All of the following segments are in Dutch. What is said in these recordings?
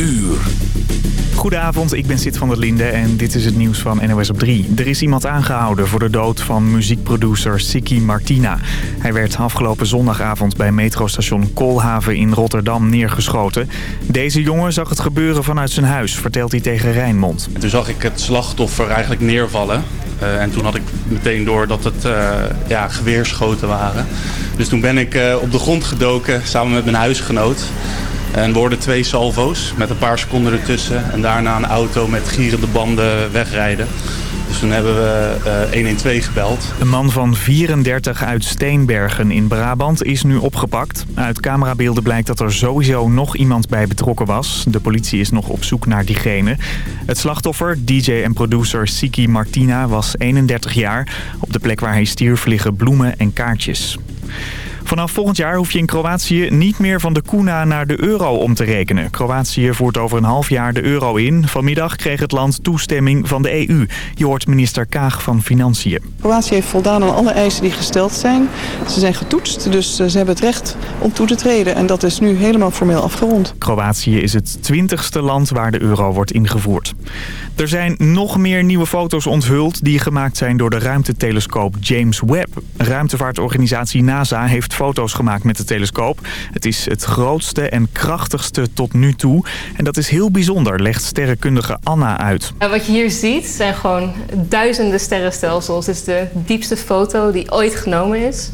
uur. Goedenavond, ik ben Sid van der Linde en dit is het nieuws van NOS op 3. Er is iemand aangehouden voor de dood van muziekproducer Siki Martina. Hij werd afgelopen zondagavond bij metrostation Koolhaven in Rotterdam neergeschoten. Deze jongen zag het gebeuren vanuit zijn huis, vertelt hij tegen Rijnmond. En toen zag ik het slachtoffer eigenlijk neervallen. Uh, en toen had ik meteen door dat het uh, ja, geweerschoten waren. Dus toen ben ik uh, op de grond gedoken samen met mijn huisgenoot. En worden twee salvo's met een paar seconden ertussen. En daarna een auto met gierende banden wegrijden. Dus toen hebben we uh, 112 gebeld. Een man van 34 uit Steenbergen in Brabant is nu opgepakt. Uit camerabeelden blijkt dat er sowieso nog iemand bij betrokken was. De politie is nog op zoek naar diegene. Het slachtoffer, DJ en producer Siki Martina, was 31 jaar. Op de plek waar hij stierf liggen bloemen en kaartjes. Vanaf volgend jaar hoef je in Kroatië niet meer van de kuna naar de euro om te rekenen. Kroatië voert over een half jaar de euro in. Vanmiddag kreeg het land toestemming van de EU. Je hoort minister Kaag van Financiën. Kroatië heeft voldaan aan alle eisen die gesteld zijn. Ze zijn getoetst, dus ze hebben het recht om toe te treden. En dat is nu helemaal formeel afgerond. Kroatië is het twintigste land waar de euro wordt ingevoerd. Er zijn nog meer nieuwe foto's onthuld die gemaakt zijn door de ruimtetelescoop James Webb. Ruimtevaartorganisatie NASA heeft foto's gemaakt met de telescoop. Het is het grootste en krachtigste tot nu toe. En dat is heel bijzonder, legt sterrenkundige Anna uit. Wat je hier ziet zijn gewoon duizenden sterrenstelsels. Het is de diepste foto die ooit genomen is.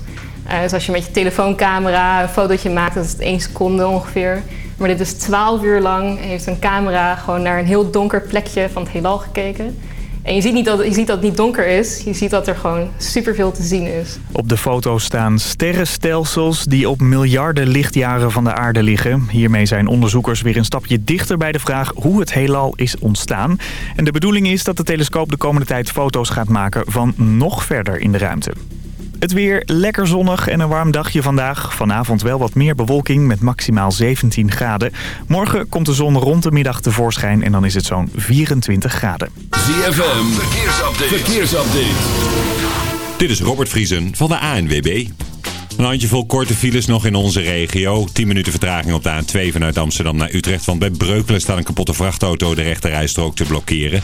Uh, dus als je met je telefooncamera een fotootje maakt, dat is het 1 seconde ongeveer. Maar dit is 12 uur lang, heeft een camera gewoon naar een heel donker plekje van het heelal gekeken. En je ziet, niet dat, je ziet dat het niet donker is. Je ziet dat er gewoon superveel te zien is. Op de foto staan sterrenstelsels die op miljarden lichtjaren van de aarde liggen. Hiermee zijn onderzoekers weer een stapje dichter bij de vraag hoe het heelal is ontstaan. En de bedoeling is dat de telescoop de komende tijd foto's gaat maken van nog verder in de ruimte. Het weer lekker zonnig en een warm dagje vandaag. Vanavond wel wat meer bewolking met maximaal 17 graden. Morgen komt de zon rond de middag tevoorschijn en dan is het zo'n 24 graden. ZFM, verkeersupdate. verkeersupdate. Dit is Robert Vriesen van de ANWB. Een handjevol korte files nog in onze regio. 10 minuten vertraging op de A2 vanuit Amsterdam naar Utrecht. Want bij Breukelen staat een kapotte vrachtauto de rechterrijstrook te blokkeren.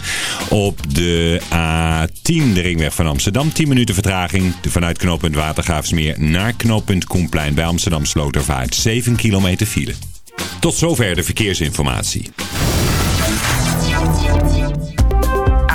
Op de A10 de ringweg van Amsterdam. 10 minuten vertraging vanuit knooppunt Watergraafsmeer naar knooppunt Koenplein bij Amsterdam Slotervaart. 7 kilometer file. Tot zover de verkeersinformatie.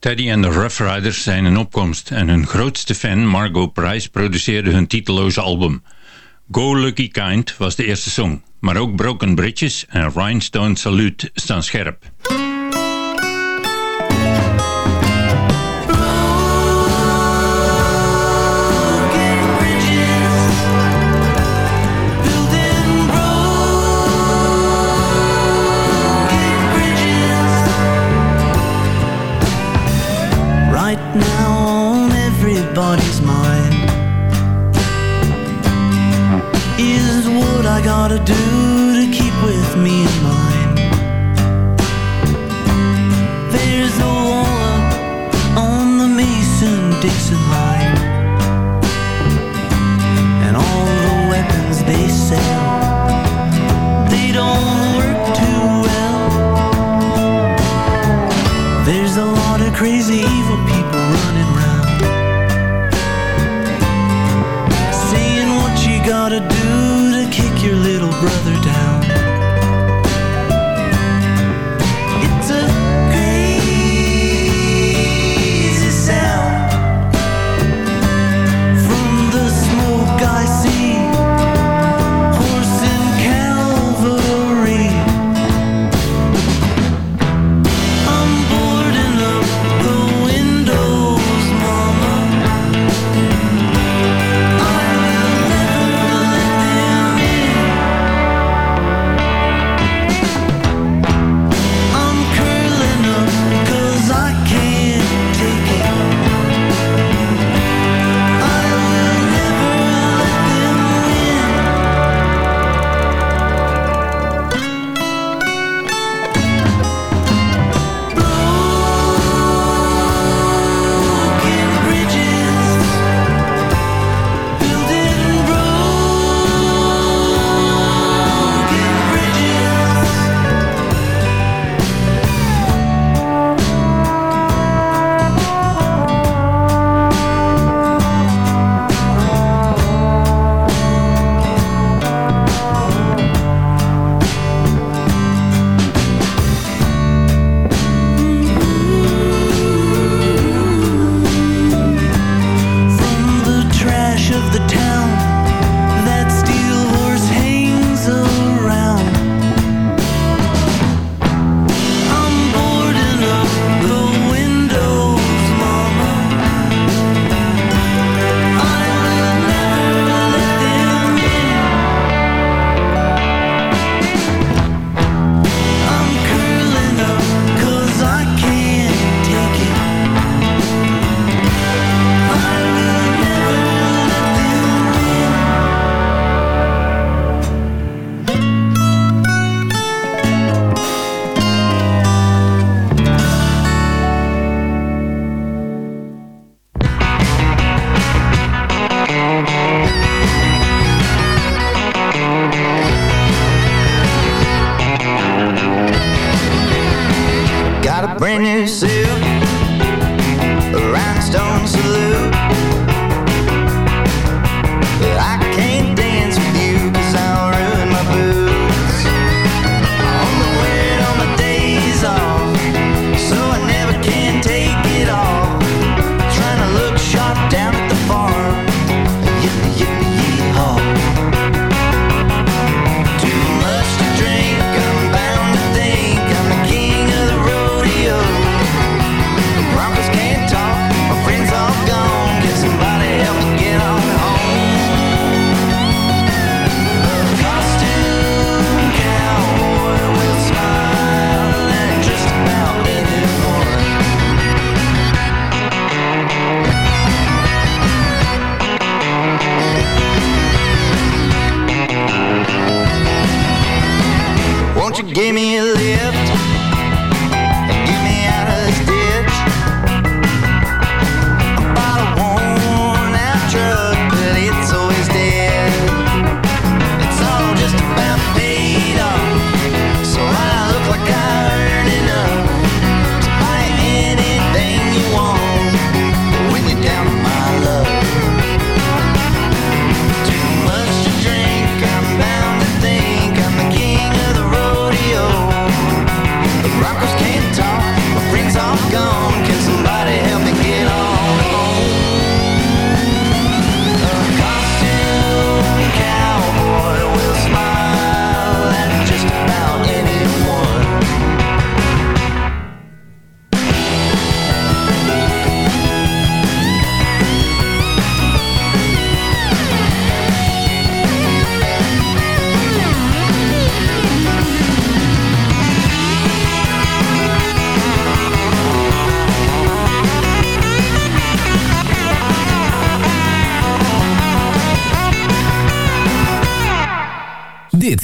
Teddy en de Rough Riders zijn in opkomst en hun grootste fan Margot Price produceerde hun titelloze album. Go Lucky Kind was de eerste song, maar ook Broken Bridges en Rhinestone Salute staan scherp.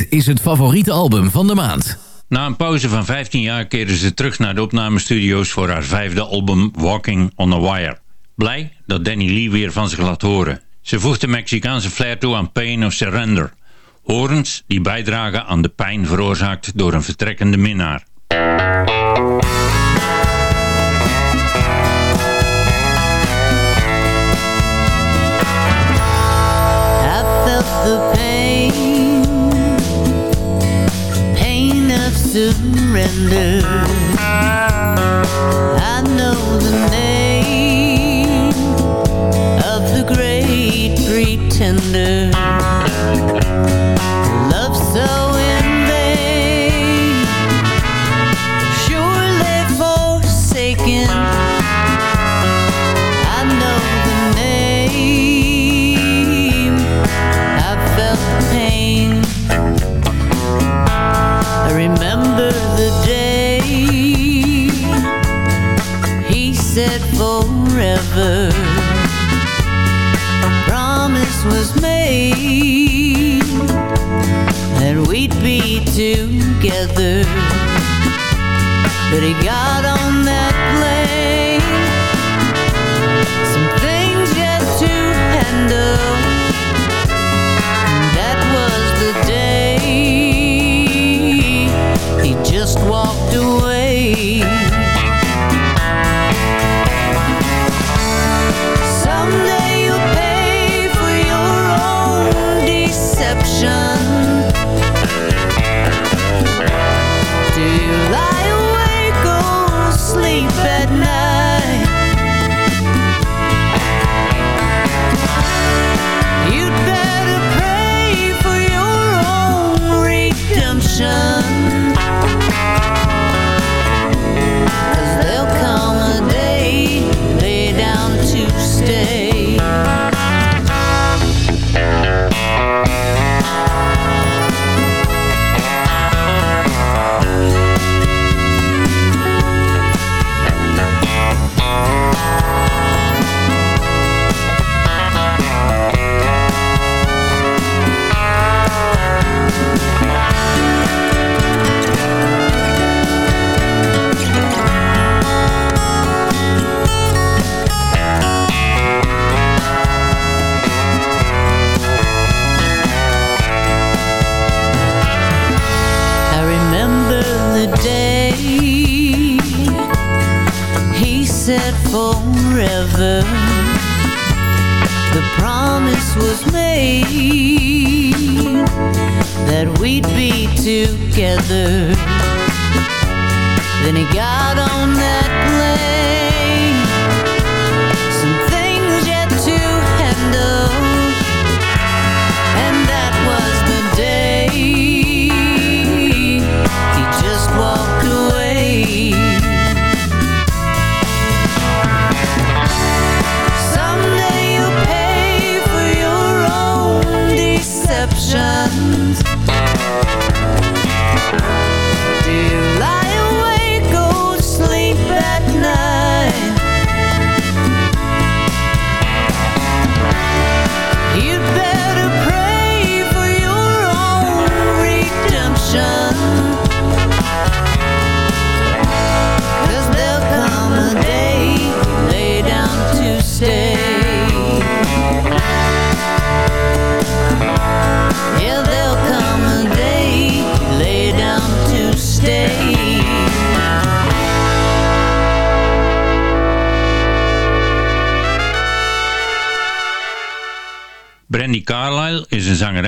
Is het favoriete album van de maand. Na een pauze van 15 jaar keerde ze terug naar de opnamestudio's voor haar vijfde album Walking on a Wire. Blij dat Danny Lee weer van zich laat horen. Ze voegt de Mexicaanse flair toe aan Pain of Surrender. Horens die bijdragen aan de pijn veroorzaakt door een vertrekkende minnaar. Surrender. I know the name of the great pretender. Love so was made that we'd be together. But he got on that plane. Some things yet to handle. And That was the day he just walked away.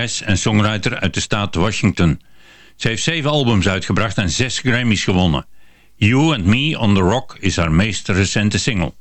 En songwriter uit de staat Washington. Ze heeft zeven albums uitgebracht en zes Grammys gewonnen. You and Me on the Rock is haar meest recente single.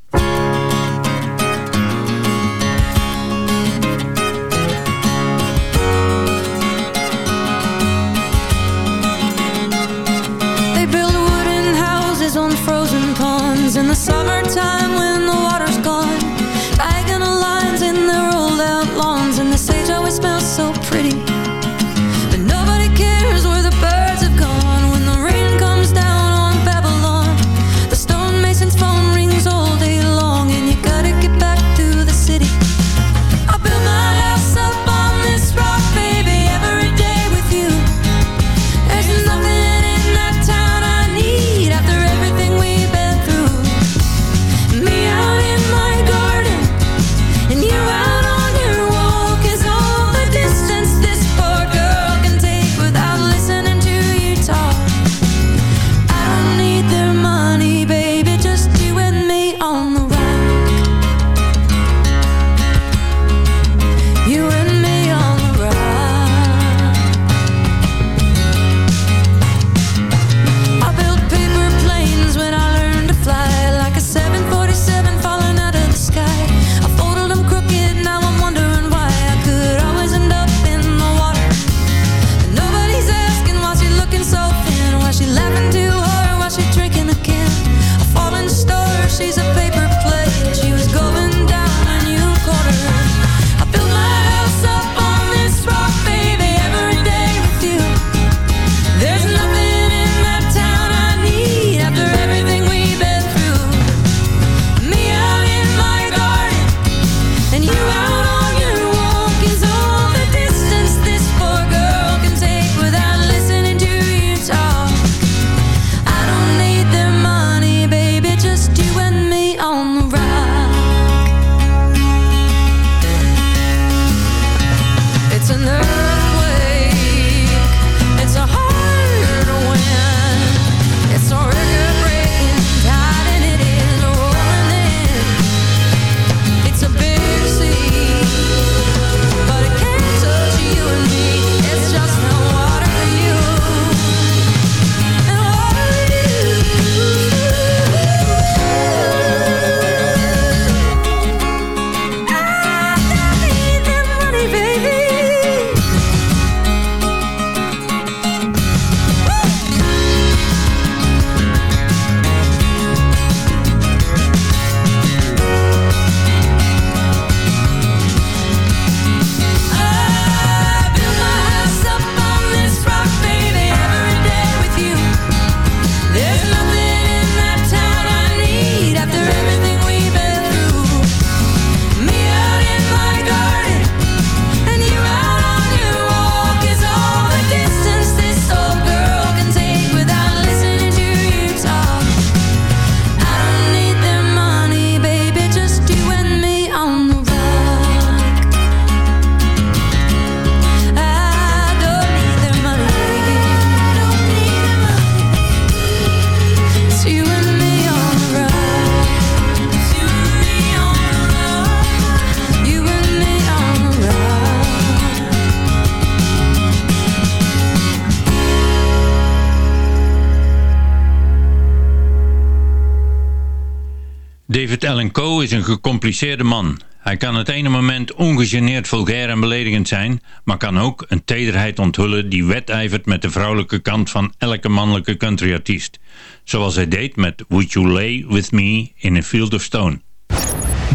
gecompliceerde man. Hij kan het ene moment ongegeneerd vulgair en beledigend zijn, maar kan ook een tederheid onthullen die wedijvert met de vrouwelijke kant van elke mannelijke countryartiest. Zoals hij deed met Would You Lay With Me in a Field of Stone.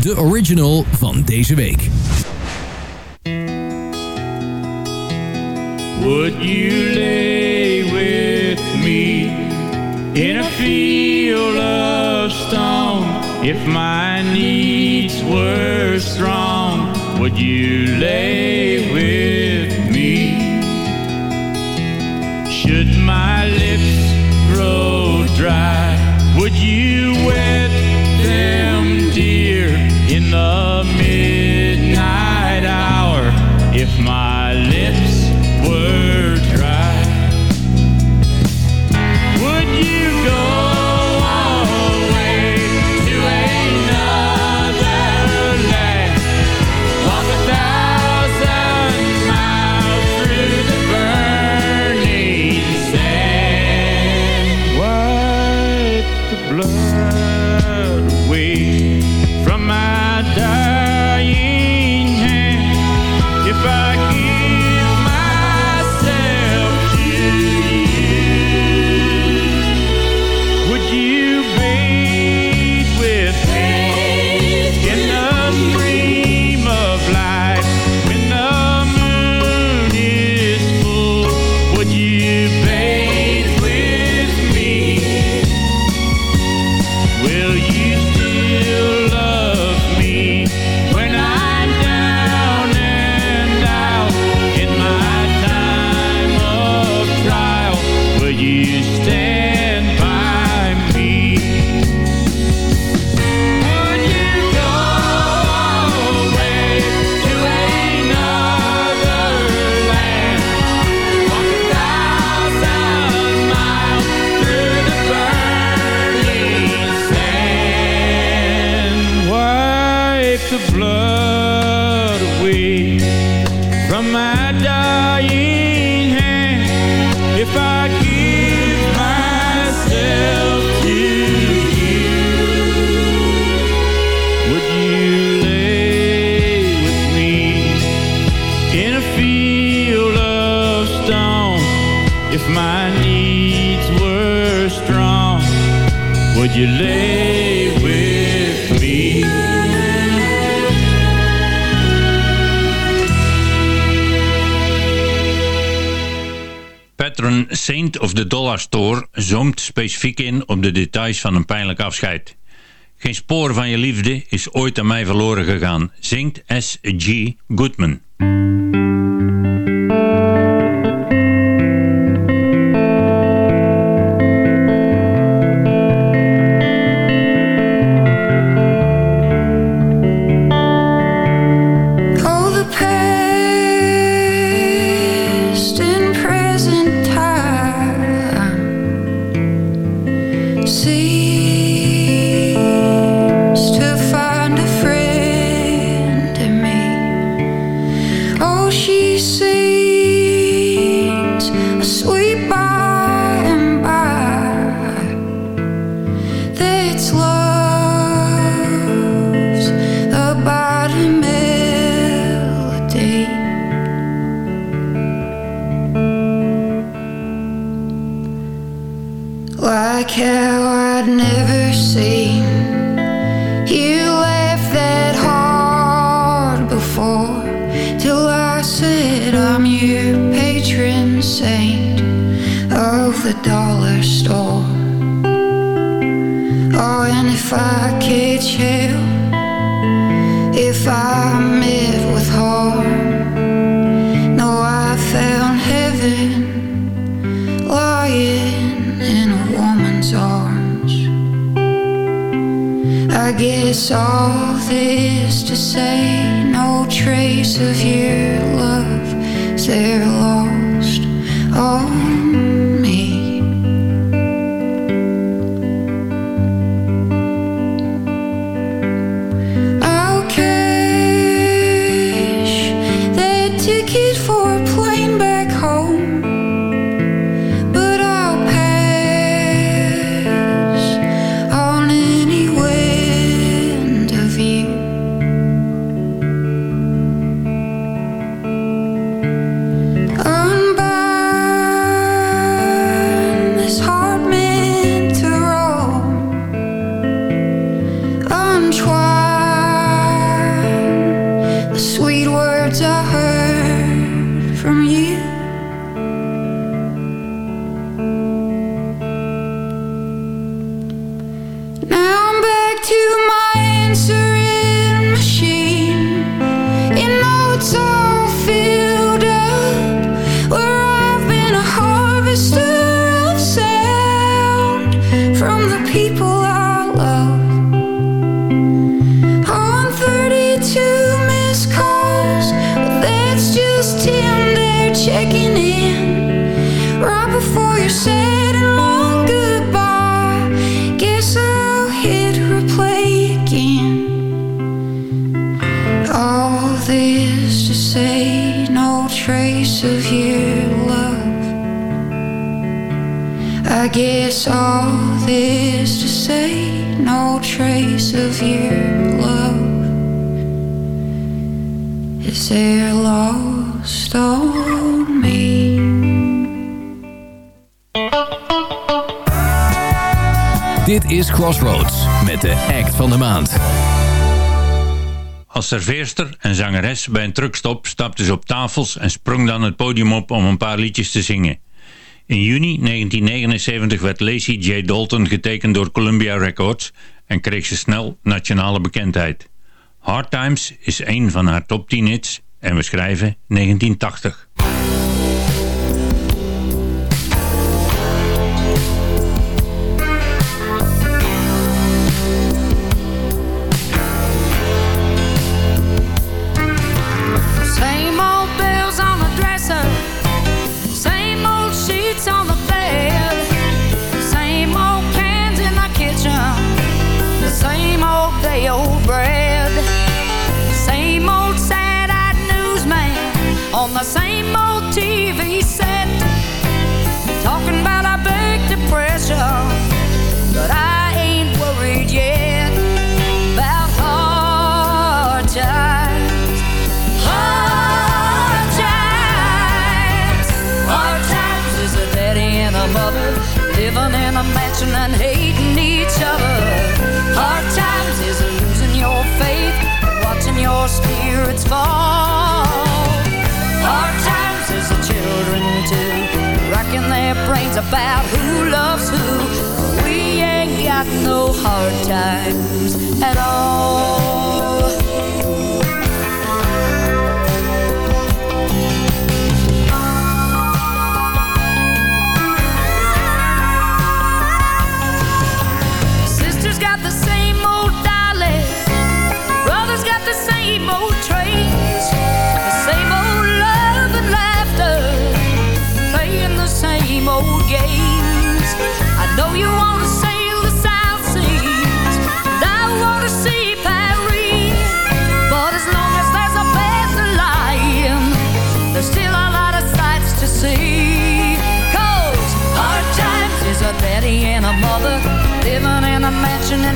De original van deze week. Would you lay with me in a field of If my needs were strong, would you lay with me? Should my lips grow dry, would you wet them, dear, in the midnight hour? If my op de details van een pijnlijk afscheid. Geen spoor van je liefde is ooit aan mij verloren gegaan, zingt S.G. Goodman. Serveerster en zangeres bij een truckstop stapte ze op tafels en sprong dan het podium op om een paar liedjes te zingen. In juni 1979 werd Lacey J. Dalton getekend door Columbia Records en kreeg ze snel nationale bekendheid. Hard Times is een van haar top 10 hits en we schrijven 1980. About who loves who. We ain't got no hard times at all.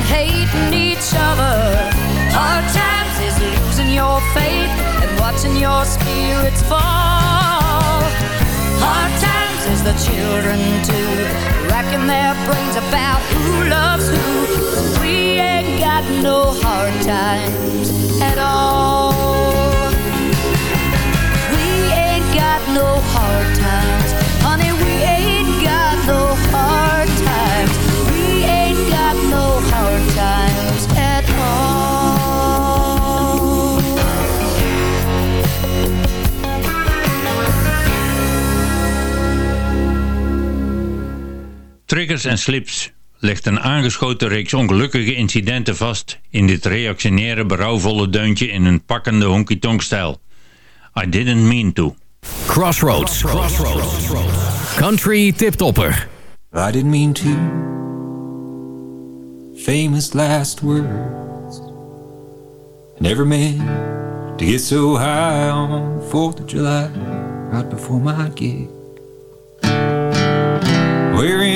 Hating each other. Hard times is losing your faith and watching your spirits fall. Hard times is the children too, racking their brains about who loves who. We ain't got no hard times at all. We ain't got no hard times, honey. We ain't got no hard times. Triggers en slips legt een aangeschoten reeks ongelukkige incidenten vast in dit reactionaire berouwvolle deuntje in een pakkende honky-tonk-stijl. I didn't mean to. Crossroads. Country tiptopper. I didn't mean to. Famous last words. Never meant to get so high on 4th of July, right before my gig.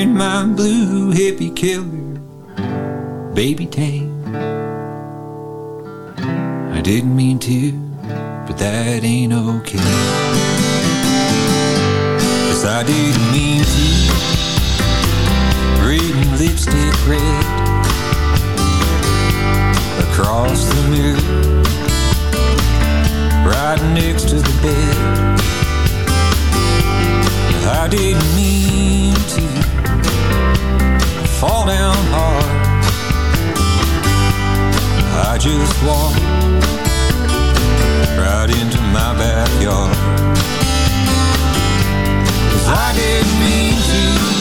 My blue hippie killer baby tank. I didn't mean to, but that ain't okay. Cause I didn't mean to reading lipstick red across the mirror, right next to the bed. I didn't mean to fall down hard. I just walked right into my backyard. Cause I didn't mean to.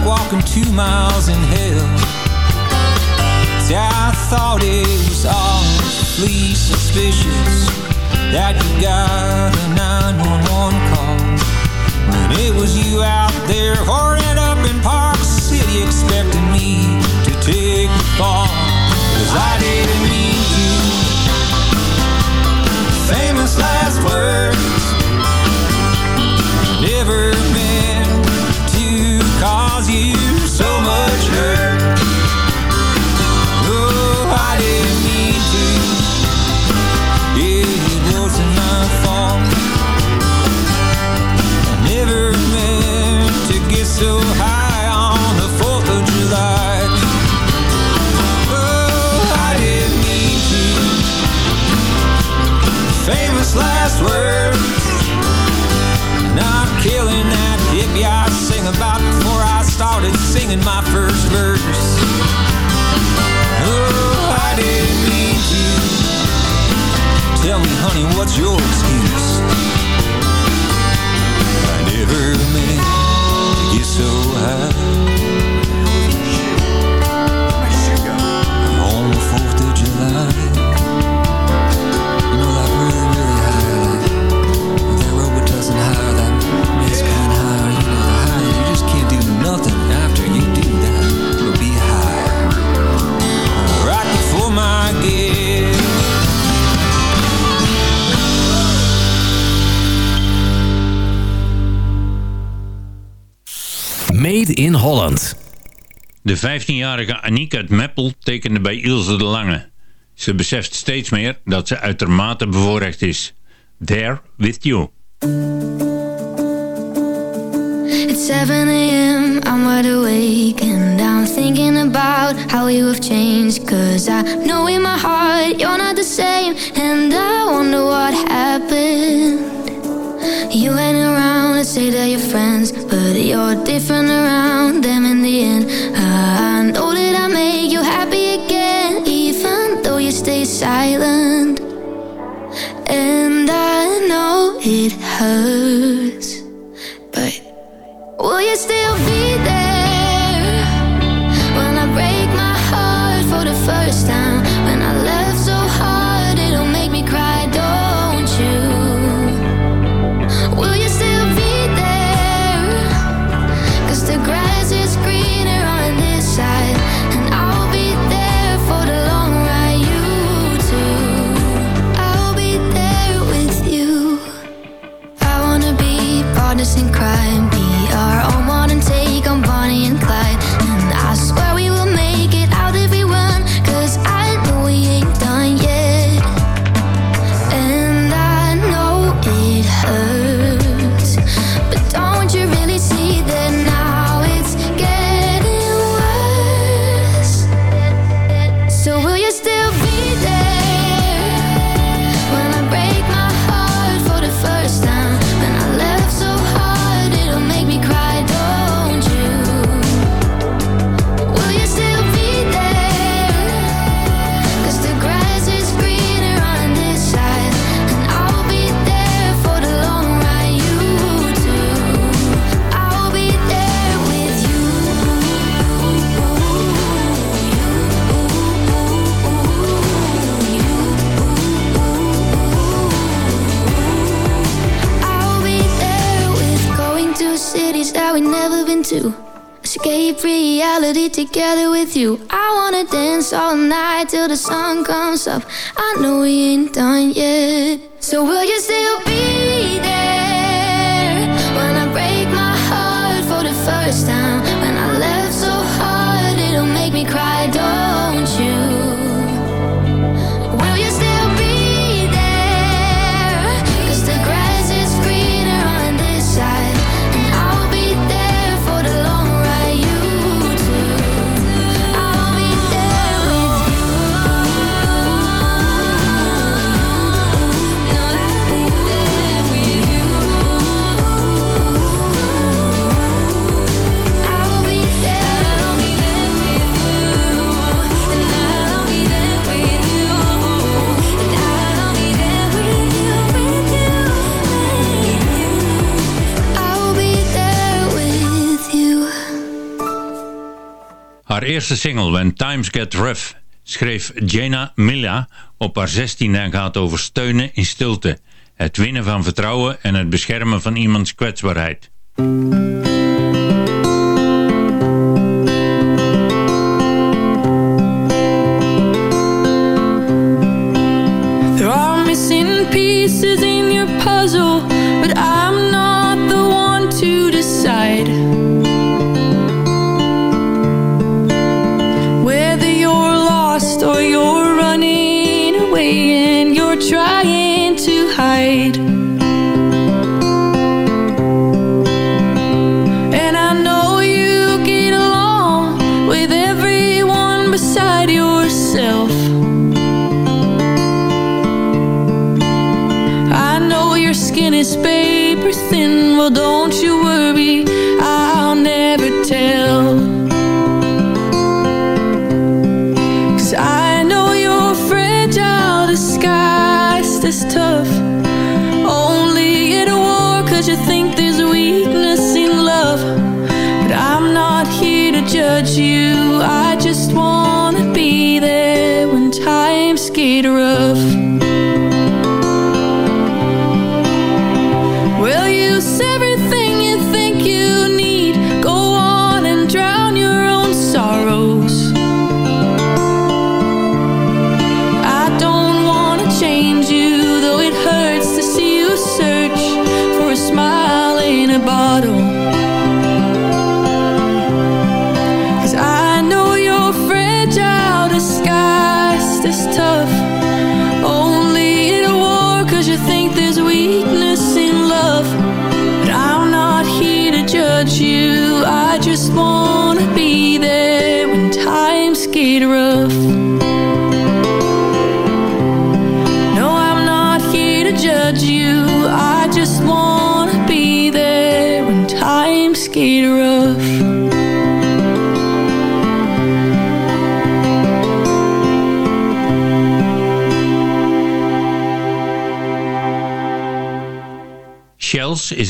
Like walking two miles in hell. See, I thought it was awfully suspicious that you got a 911 call. When it was you out there horning up in Park City expecting me to take the fall. Cause I didn't mean to. Famous last words. Famous last words. Not killing that hippie I sing about before I started singing my first verse. Oh, I didn't mean to. Tell me, honey, what's your excuse? I never meant to get so high. In Holland. De 15-jarige Aniek uit Meppel tekende bij Ilse de Lange. Ze beseft steeds meer dat ze uitermate bevoorrecht is. There with you. It's 7 a.m., I'm wide awake And I'm thinking about how you have changed Cause I know in my heart you're not the same And I wonder what happened You hang around and say that you're friends But you're different around them in the end. I know that I make you happy again Even though you stay silent. And I know it hurts But Will you still be there to. Escape reality together with you. I wanna dance all night till the sun comes up. I know we ain't done yet. So will you still be there Haar eerste single When Times Get Rough schreef Jena Milla op haar 16 en gaat over steunen in stilte, het winnen van vertrouwen en het beschermen van iemands kwetsbaarheid. Missing pieces trying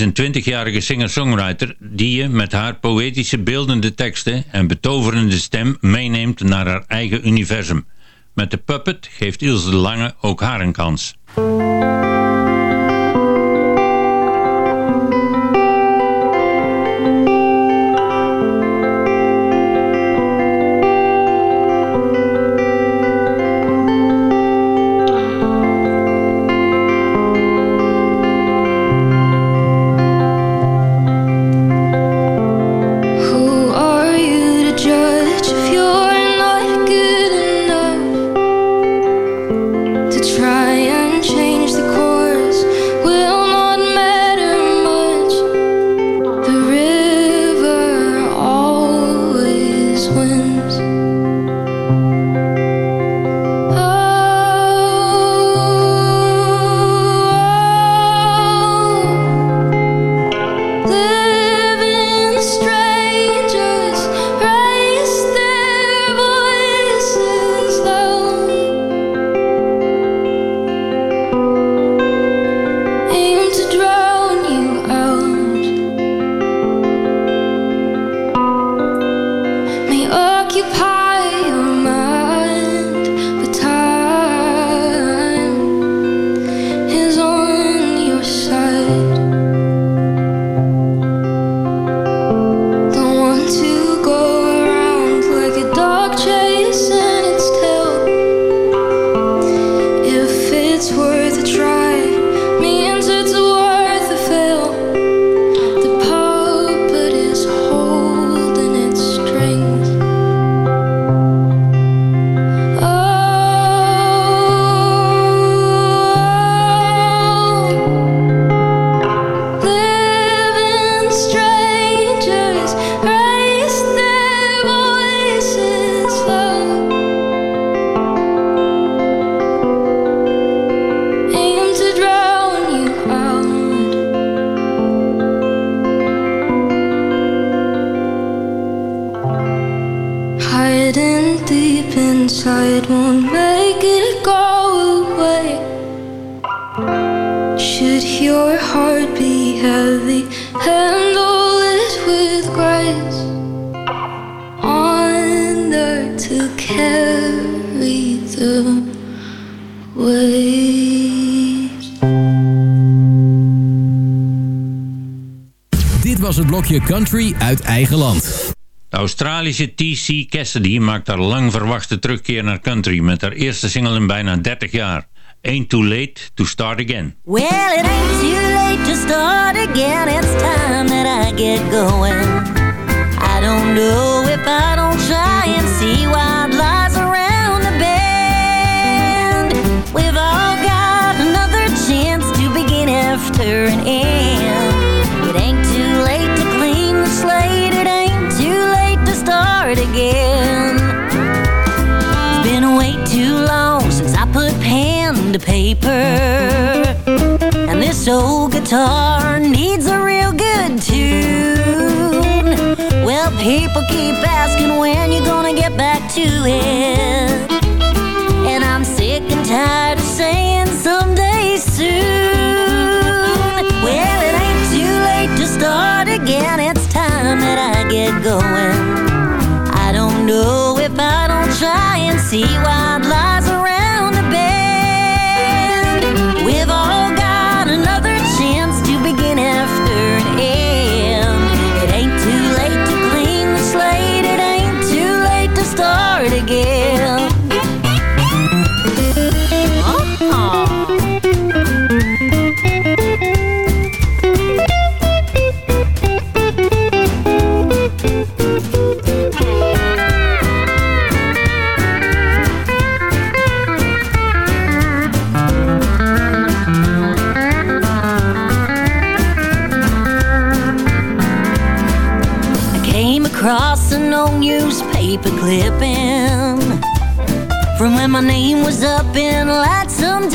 een 20-jarige singer-songwriter die je met haar poëtische beeldende teksten en betoverende stem meeneemt naar haar eigen universum. Met de puppet geeft Ilse de Lange ook haar een kans. Blokje Country uit eigen land. De Australische T.C. Cassidy maakt haar lang verwachte terugkeer naar country met haar eerste single in bijna 30 jaar. Ain't Too Late to Start Again. Well, it ain't too late to start again. It's time that I get going. I don't know if I don't try and see what lies around the bend. We've all got another chance to begin after an end. Start again. Been way too long since I put pen to paper. And this old guitar needs a real good tune. Well, people keep asking when you're gonna get back to it. And I'm sick and tired of saying someday soon. Well, it ain't too late to start again. It's time that I get going. Know if I don't try and see what lies around the bend. We've all got another chance to begin after an end. It ain't too late to clean the slate. It ain't too late to start again. Clipping from when my name was up in lights some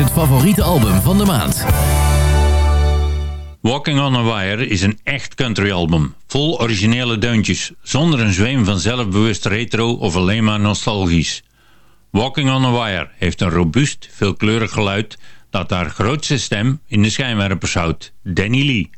het favoriete album van de maand. Walking on a Wire is een echt country album. Vol originele deuntjes, zonder een zweem van zelfbewust retro of alleen maar nostalgisch. Walking on a Wire heeft een robuust, veelkleurig geluid dat haar grootste stem in de schijnwerpers houdt, Danny Lee.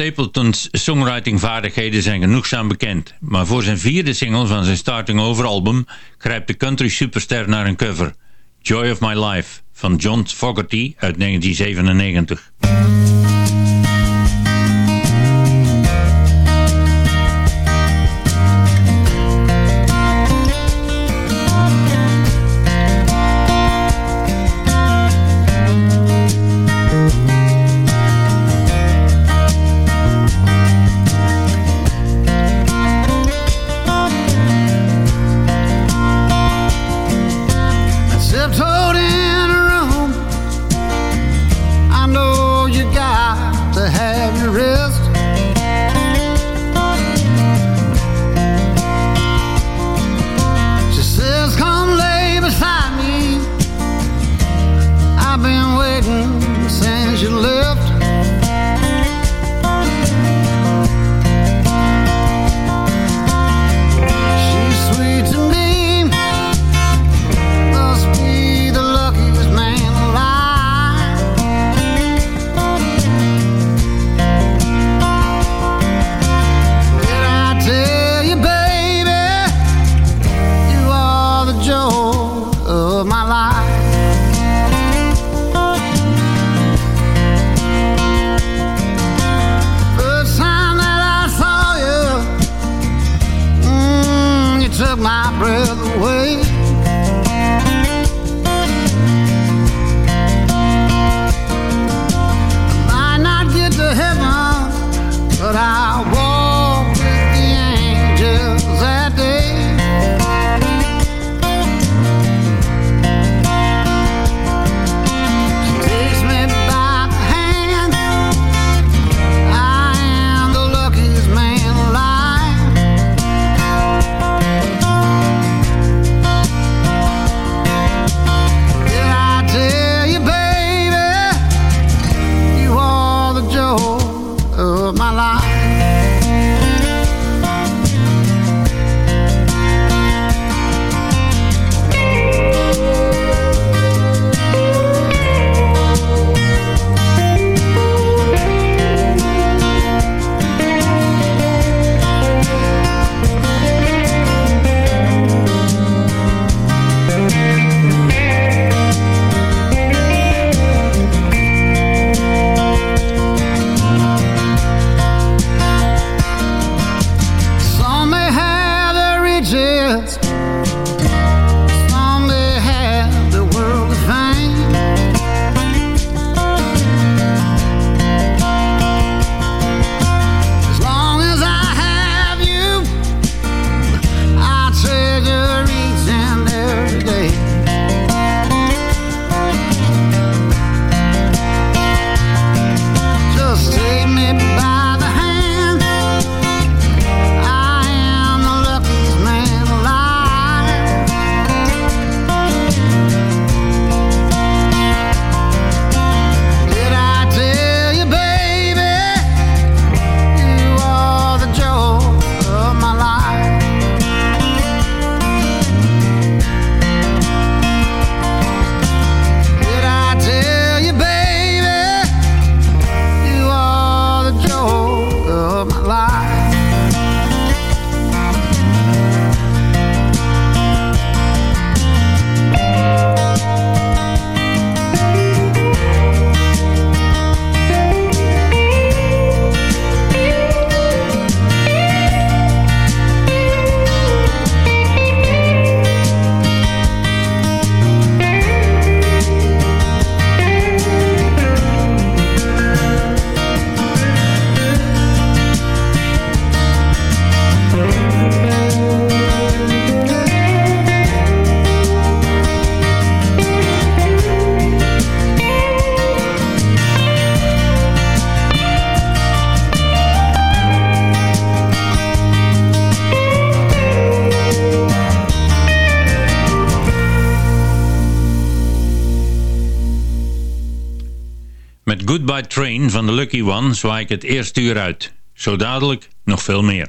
Stapleton's songwritingvaardigheden zijn genoegzaam bekend, maar voor zijn vierde single van zijn Starting Over album grijpt de country superster naar een cover, Joy of My Life van John Fogerty uit 1997. Lucky One zwaai ik het eerste uur uit. Zo dadelijk nog veel meer.